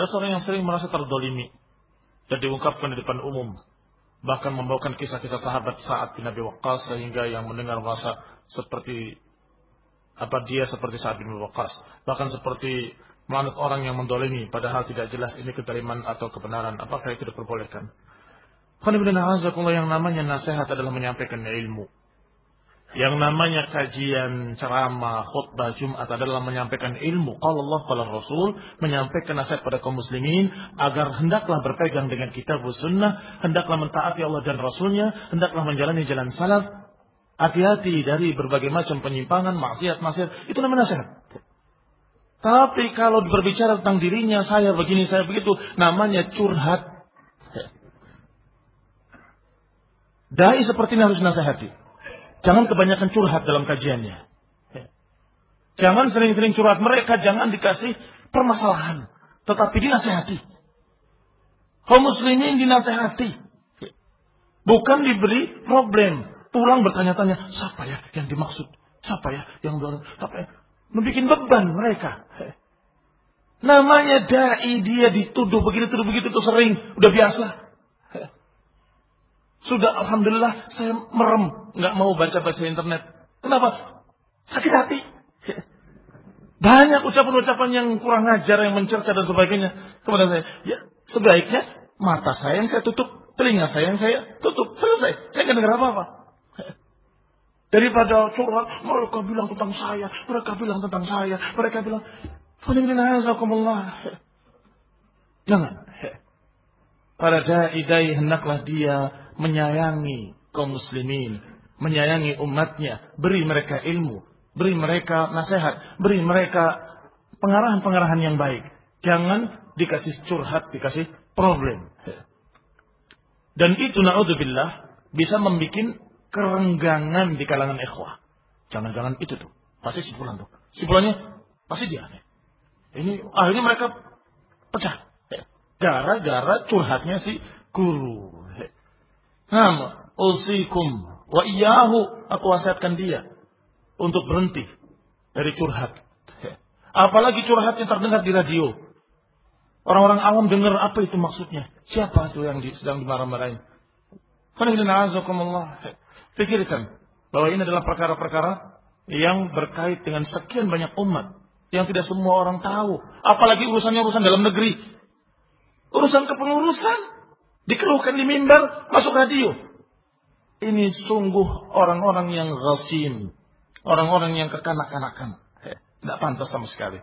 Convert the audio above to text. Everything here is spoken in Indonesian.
Ada seorang yang sering merasa terdolimi dan diungkapkan di depan umum. Bahkan membawakan kisah-kisah sahabat saat bin Abi Waqqas sehingga yang mendengar merasa seperti apa dia seperti saat bin Waqqas. Bahkan seperti melanut orang yang mendolimi padahal tidak jelas ini kedaliman atau kebenaran. Apakah itu diperbolehkan? yang namanya nasihat adalah menyampaikan ilmu. Yang namanya kajian, ceramah, khutbah Jumat adalah menyampaikan ilmu. Kalau Allah, kalau Rasul menyampaikan nasihat pada kaum muslimin agar hendaklah berpegang dengan kitab sunnah, hendaklah mentaati Allah dan Rasulnya, hendaklah menjalani jalan salaf. Hati-hati dari berbagai macam penyimpangan, maksiat-maksiat. Itu namanya nasihat. Tapi kalau berbicara tentang dirinya, saya begini, saya begitu, namanya curhat. Dai seperti ini harus nasihati. Jangan kebanyakan curhat dalam kajiannya. Jangan sering-sering curhat mereka, jangan dikasih permasalahan. Tetapi dinasehati. Kaum muslimin dinasehati. Bukan diberi problem. Pulang bertanya-tanya, siapa ya yang dimaksud? Siapa ya yang dorong? Siapa ya? Membikin beban mereka. Namanya da'i dia dituduh begini, tuduh begitu itu sering, udah biasa. Sudah Alhamdulillah saya merem. nggak mau baca-baca internet. Kenapa? Sakit hati. Banyak ucapan-ucapan yang kurang ajar, yang mencerca dan sebagainya. Kepada saya. Ya, sebaiknya mata saya yang saya tutup. Telinga saya yang saya tutup. Selesai. Saya nggak dengar apa-apa. Daripada curhat, mereka bilang tentang saya. Mereka bilang tentang saya. Mereka bilang, Jangan. Pada dai hendaklah dia menyayangi kaum muslimin, menyayangi umatnya, beri mereka ilmu, beri mereka nasihat, beri mereka pengarahan-pengarahan yang baik. Jangan dikasih curhat, dikasih problem. Dan itu naudzubillah bisa membuat kerenggangan di kalangan ikhwah. Jangan-jangan itu tuh. Pasti simpulan tuh. Simpulannya pasti dia. Ini akhirnya mereka pecah. Gara-gara curhatnya si guru. Nah, usikum wa iyahu aku wasiatkan dia untuk berhenti dari curhat. Apalagi curhatnya terdengar di radio. Orang-orang awam dengar apa itu maksudnya. Siapa itu yang sedang dimarah-marahin. Pikirkan bahwa ini adalah perkara-perkara yang berkait dengan sekian banyak umat yang tidak semua orang tahu. Apalagi urusannya urusan dalam negeri. Urusan kepengurusan Dikeluhkan di mimbar, masuk radio. Ini sungguh orang-orang yang ghasim. Orang-orang yang kekanak-kanakan. Tidak pantas sama sekali.